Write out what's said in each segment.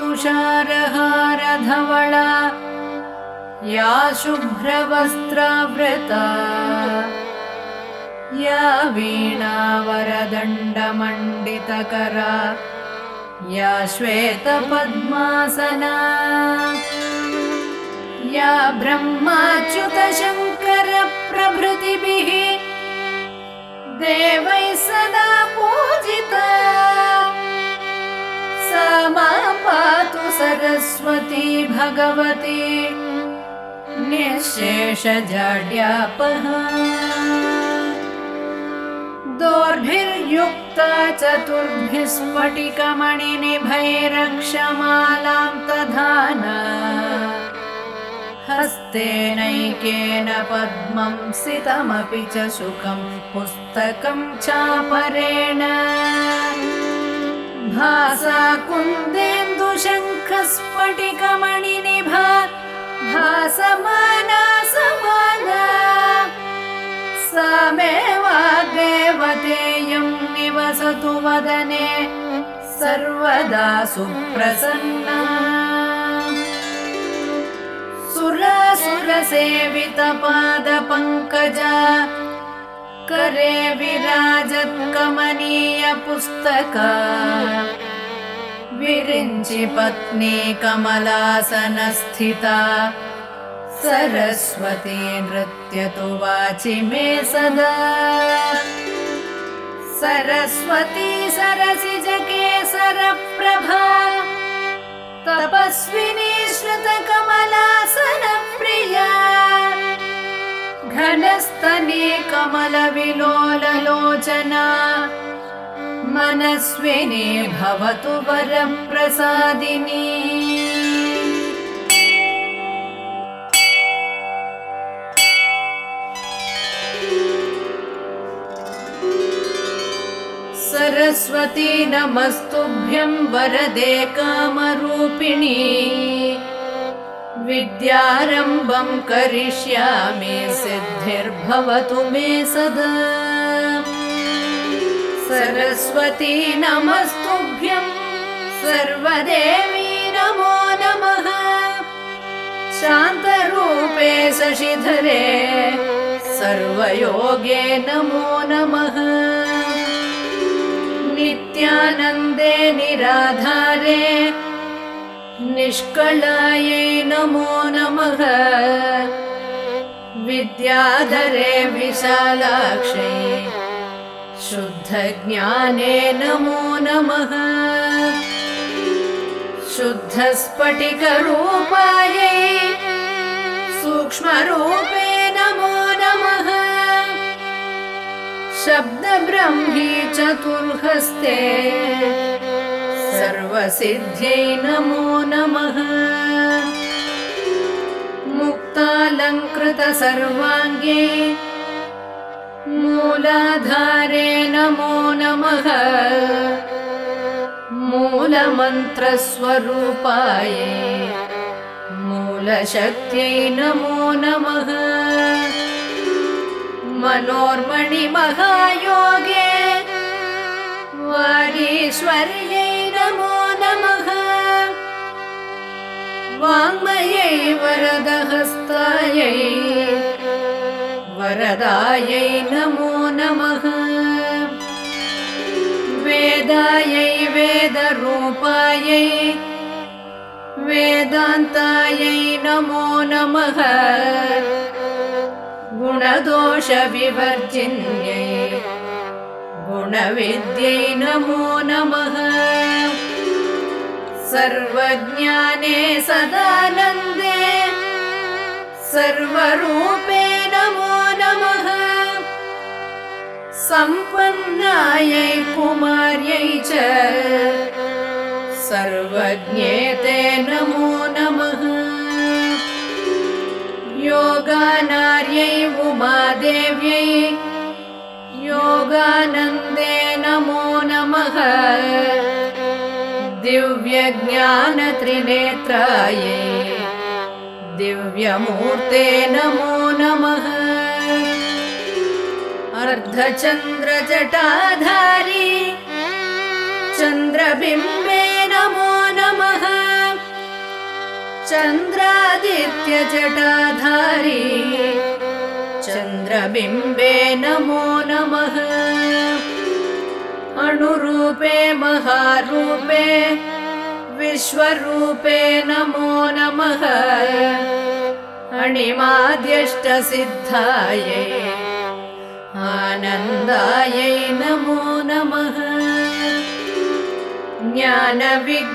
तुषारहारधवळा या शुभ्रवस्त्रावृता या वीणावरदण्डमण्डितकरा या श्वेतपद्मासना या ब्रह्माच्युतशङ्करप्रभृतिभिः देवैः सदा पूजिता सरस्वती भगवती निःशेषजाड्यापहा दोर्भिर्युक्ता चतुर्भिः स्फटिकमणिनिभैरक्षमालां तधाना। हस्तेनैकेन पद्मं सितमपि च सुखं पुस्तकं चापरेण। भासा भासमाना समाना सा निवसतु वदने सर्वदा सुप्रसन्ना। सुरसुरसेवितपादपङ्कजा करे विराजत्कमनीयपुस्तका विरिञ्चि पत्नी कमलासनस्थिता सरस्वती नृत्यतु वाचि मे सदा। सरस्वती सरसिजकेसरप्रभा तपस्विनी श्रुतकमलासनप्रिया घनस्तने कमलविलोललोचना मनस्विनी भवतु वरप्रसादिनी सरस्वती नमस्तुभ्यं वरदे कामरूपिणी। विद्यारम्भं करिष्यामि सिद्धिर्भवतु मे सदा। सरस्वती नमस्तुभ्यं सर्वदेवी नमो नमः। शान्तरूपे शशिधरे सर्वयोगे नमो नमः नित्यानन्दे निराधारे निष्कलायै नमो नमः। विद्याधरे विशालाक्षै शुद्धज्ञाने नमो नमः। शुद्धस्फटिकरूपायै सूक्ष्मरूपे शब्दब्रह्मी चतुर्हस्ते। सर्वसिद्ध्यै नमो। नमः मुक्तालङ्कृतसर्वाङ्गे मूलाधारे नमो नमः। मूलमन्त्रस्वरूपायै। मूलशक्त्यै नमो नमः मनोर्मणिमहायोगे वागीश्वर्यै नमो नमः। वाङ्मयै वरदहस्तायै। वरदायै नमो नमः। वेदायै वेदरूपायै। वेदान्तायै नमो नमः गुणदोषविवर्जिन्यै। गुणविद्यै नमो। नमः सर्वज्ञाने सदानन्दे। सर्वरूपे नमो नमः। सम्पन्नायै कुमार्यै च। सर्वज्ञेते नमो नमः योगानार्यै उमादेव्यै योगानन्दे नमो नमः। दिव्यज्ञानत्रिनेत्रायै दिव्यमूर्ते नमो नमः। अर्धचन्द्रजटाधारी चन्द्रबिम्बे नमो नमः। चन्द्रादित्यजटाधारी चन्द्रबिम्बे नमो नमः। अणुरूपे महारूपे विश्वरूपे नमो नमः। अणिमाद्यष्टसिद्धायै आनन्दायै नमो नमः। ज्ञानविज्ञानरूपायै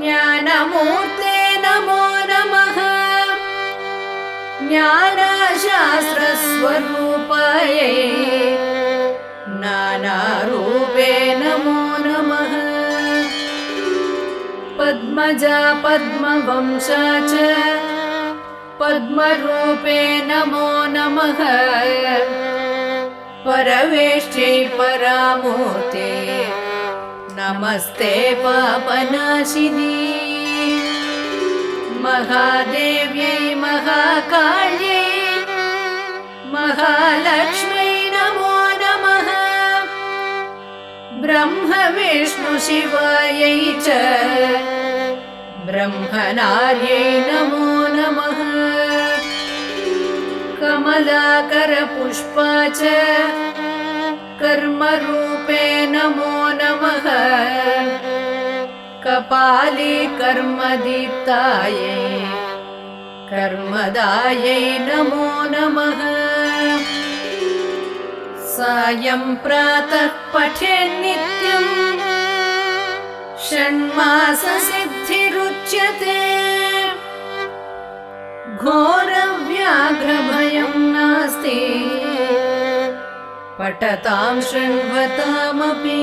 ज्ञानमूर्ते ज्ञानशास्त्रस्वरूपायै नानारूपे नमो नमः। पद्मजा पद्मवंशा च पद्मरूपे नमो नमः। परवेष्ट्यै परामूर्ते नमस्ते पापनाशिनी महादेव्यै महाकाल्यै महालक्ष्म्यै नमो नमः। ब्रह्मविष्णुशिवायै च ब्रह्मनार्यै नमो नमः। कमलाकरपुष्पा च कर्मरूपे नमो नमः कपाली कर्मदीप्तायै कर्मदायै नमो नमः। सायं प्रातः पठे नित्यम् षण्माससिद्धिरुच्यते। घोरव्याघ्रभयं नास्ति पठतां शृण्वतामपि